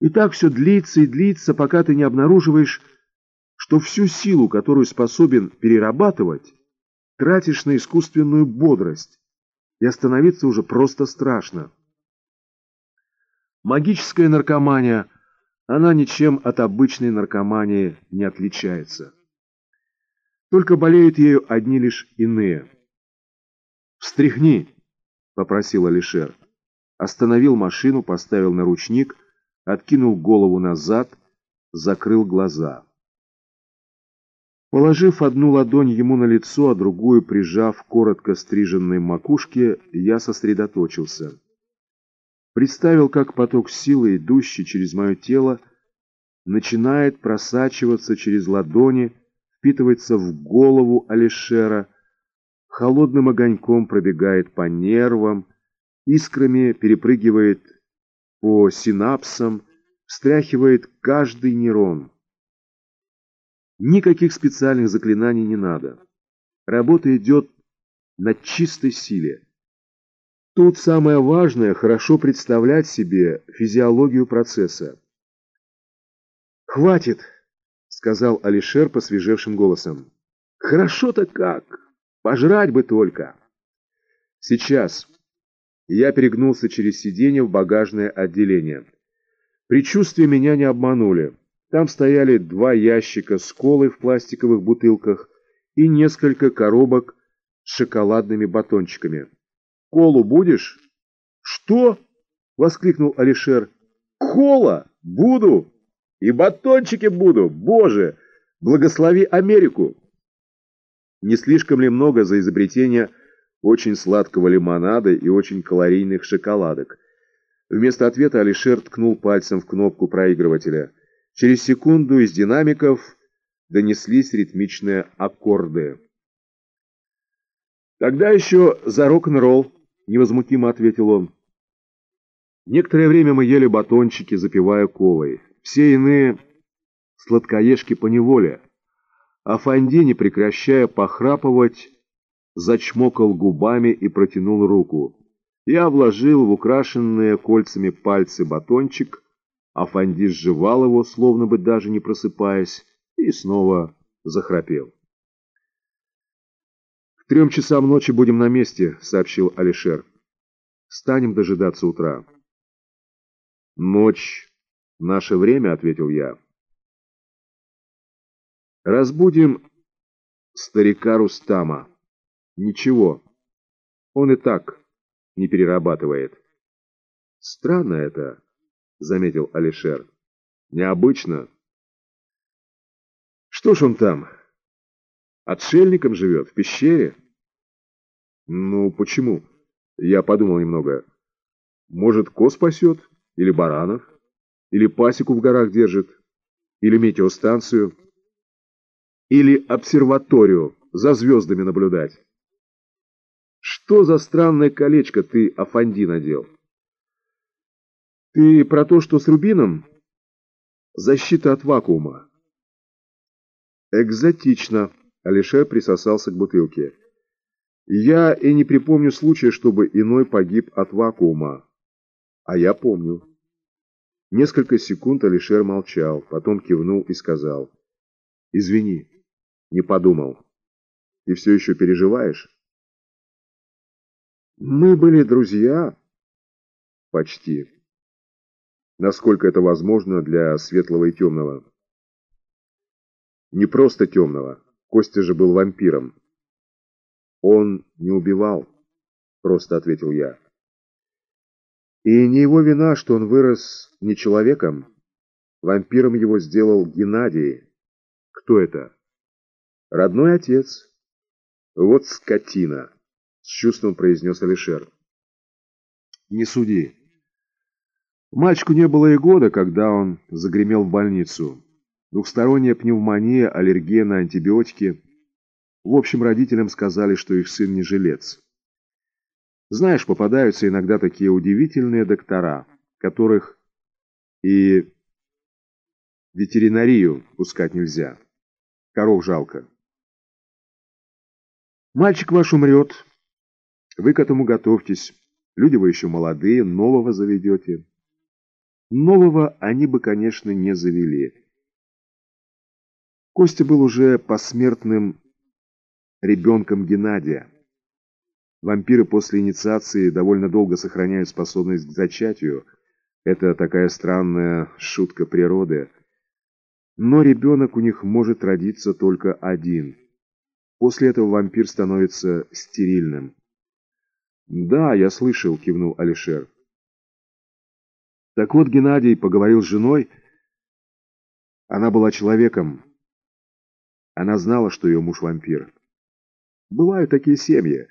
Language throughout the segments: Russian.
И так все длится и длится, пока ты не обнаруживаешь, что всю силу, которую способен перерабатывать, тратишь на искусственную бодрость, и остановиться уже просто страшно. Магическая наркомания, она ничем от обычной наркомании не отличается. Только болеют ею одни лишь иные. «Встряхни!» — попросил Алишер. Остановил машину, поставил на ручник, откинул голову назад, закрыл глаза. Положив одну ладонь ему на лицо, а другую прижав коротко стриженной макушке, я сосредоточился. Представил, как поток силы, идущий через мое тело, начинает просачиваться через ладони, впитывается в голову Алишера, холодным огоньком пробегает по нервам, искрами перепрыгивает по синапсам, встряхивает каждый нейрон. Никаких специальных заклинаний не надо. Работа идет на чистой силе. Тут самое важное – хорошо представлять себе физиологию процесса. «Хватит!» – сказал Алишер посвежевшим голосом. «Хорошо-то как! Пожрать бы только!» «Сейчас!» Я перегнулся через сиденье в багажное отделение. Предчувствия меня не обманули. Там стояли два ящика с колой в пластиковых бутылках и несколько коробок с шоколадными батончиками. «Колу будешь?» «Что?» — воскликнул Алишер. «Кола! Буду! И батончики буду! Боже! Благослови Америку!» Не слишком ли много за изобретение очень сладкого лимонада и очень калорийных шоколадок? Вместо ответа Алишер ткнул пальцем в кнопку проигрывателя. Через секунду из динамиков донеслись ритмичные аккорды. «Тогда еще за рок-н-ролл», — невозмутимо ответил он. Некоторое время мы ели батончики, запивая колой. Все иные сладкоежки поневоле. А Фанди, не прекращая похрапывать, зачмокал губами и протянул руку. Я вложил в украшенные кольцами пальцы батончик, а Фанди сживал его, словно бы даже не просыпаясь, и снова захрапел. «К трем часам ночи будем на месте», — сообщил Алишер. «Станем дожидаться утра». «Ночь — наше время», — ответил я. «Разбудим старика Рустама. Ничего, он и так не перерабатывает». «Странно это», — заметил Алишер. «Необычно». «Что ж он там?» Отшельником живет, в пещере? Ну, почему? Я подумал немного. Может, коз пасет? Или баранов? Или пасеку в горах держит? Или метеостанцию? Или обсерваторию за звездами наблюдать? Что за странное колечко ты, Афанди, надел? Ты про то, что с рубином? Защита от вакуума. Экзотично. Алишер присосался к бутылке. «Я и не припомню случая, чтобы иной погиб от вакуума. А я помню». Несколько секунд Алишер молчал, потом кивнул и сказал. «Извини, не подумал. Ты все еще переживаешь?» «Мы были друзья?» «Почти. Насколько это возможно для светлого и темного?» «Не просто темного». Костя же был вампиром. Он не убивал, просто ответил я. И не его вина, что он вырос не человеком. Вампиром его сделал Геннадий. Кто это? Родной отец. Вот скотина, с чувством произнес Алишер. Не суди. Мальчику не было и года, когда он загремел в больницу. Двухсторонняя пневмония, аллергия на антибиотики. В общем, родителям сказали, что их сын не жилец. Знаешь, попадаются иногда такие удивительные доктора, которых и ветеринарию пускать нельзя. Коров жалко. Мальчик ваш умрет. Вы к этому готовьтесь. Люди вы еще молодые, нового заведете. Нового они бы, конечно, не завели. Костя был уже посмертным ребенком Геннадия. Вампиры после инициации довольно долго сохраняют способность к зачатию. Это такая странная шутка природы. Но ребенок у них может родиться только один. После этого вампир становится стерильным. «Да, я слышал», — кивнул Алишер. Так вот, Геннадий поговорил с женой. Она была человеком. Она знала, что ее муж вампир. Бывают такие семьи.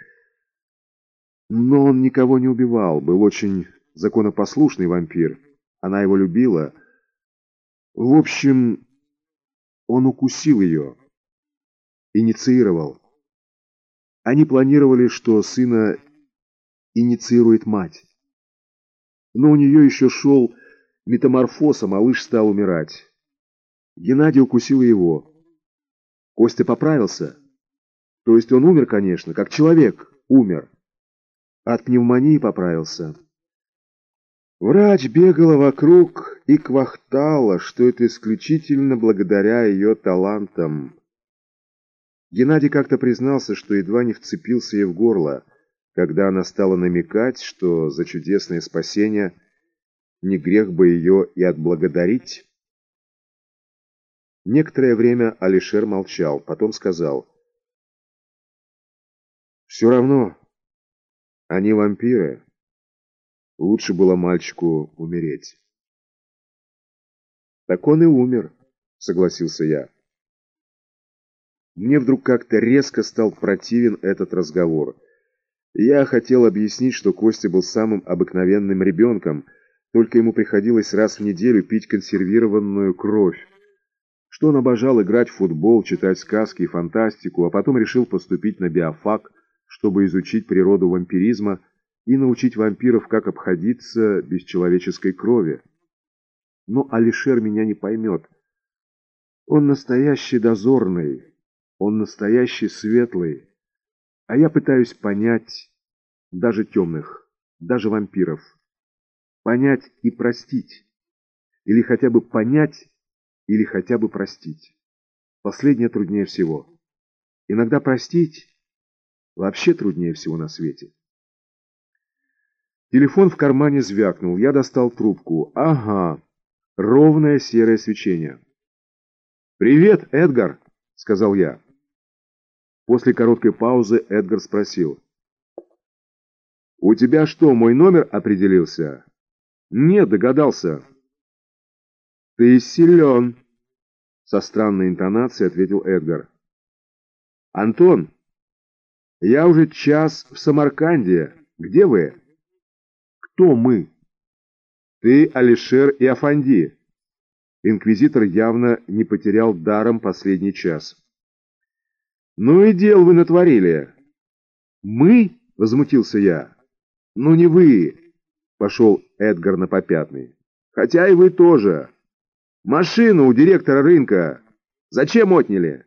Но он никого не убивал, был очень законопослушный вампир. Она его любила. В общем, он укусил ее, инициировал. Они планировали, что сына инициирует мать. Но у нее еще шел метаморфоз, а малыш стал умирать. Геннадий укусил его. Костя поправился. То есть он умер, конечно, как человек умер. От пневмонии поправился. Врач бегала вокруг и квахтала, что это исключительно благодаря ее талантам. Геннадий как-то признался, что едва не вцепился ей в горло, когда она стала намекать, что за чудесное спасение не грех бы ее и отблагодарить. Некоторое время Алишер молчал, потом сказал. «Все равно, они вампиры. Лучше было мальчику умереть». «Так он и умер», — согласился я. Мне вдруг как-то резко стал противен этот разговор. Я хотел объяснить, что Костя был самым обыкновенным ребенком, только ему приходилось раз в неделю пить консервированную кровь что он обожал играть в футбол, читать сказки и фантастику, а потом решил поступить на биофак, чтобы изучить природу вампиризма и научить вампиров, как обходиться без человеческой крови. Но Алишер меня не поймет. Он настоящий дозорный, он настоящий светлый, а я пытаюсь понять даже темных, даже вампиров. Понять и простить. Или хотя бы понять или хотя бы простить. Последнее труднее всего. Иногда простить вообще труднее всего на свете. Телефон в кармане звякнул. Я достал трубку. Ага, ровное серое свечение. «Привет, Эдгар!» — сказал я. После короткой паузы Эдгар спросил. «У тебя что, мой номер определился?» «Нет, догадался». «Ты силен!» — со странной интонацией ответил Эдгар. «Антон, я уже час в Самарканде. Где вы?» «Кто мы?» «Ты, Алишер и Афанди». Инквизитор явно не потерял даром последний час. «Ну и дел вы натворили!» «Мы?» — возмутился я. «Ну не вы!» — пошел Эдгар на попятный. «Хотя и вы тоже!» Машину у директора рынка. Зачем отняли?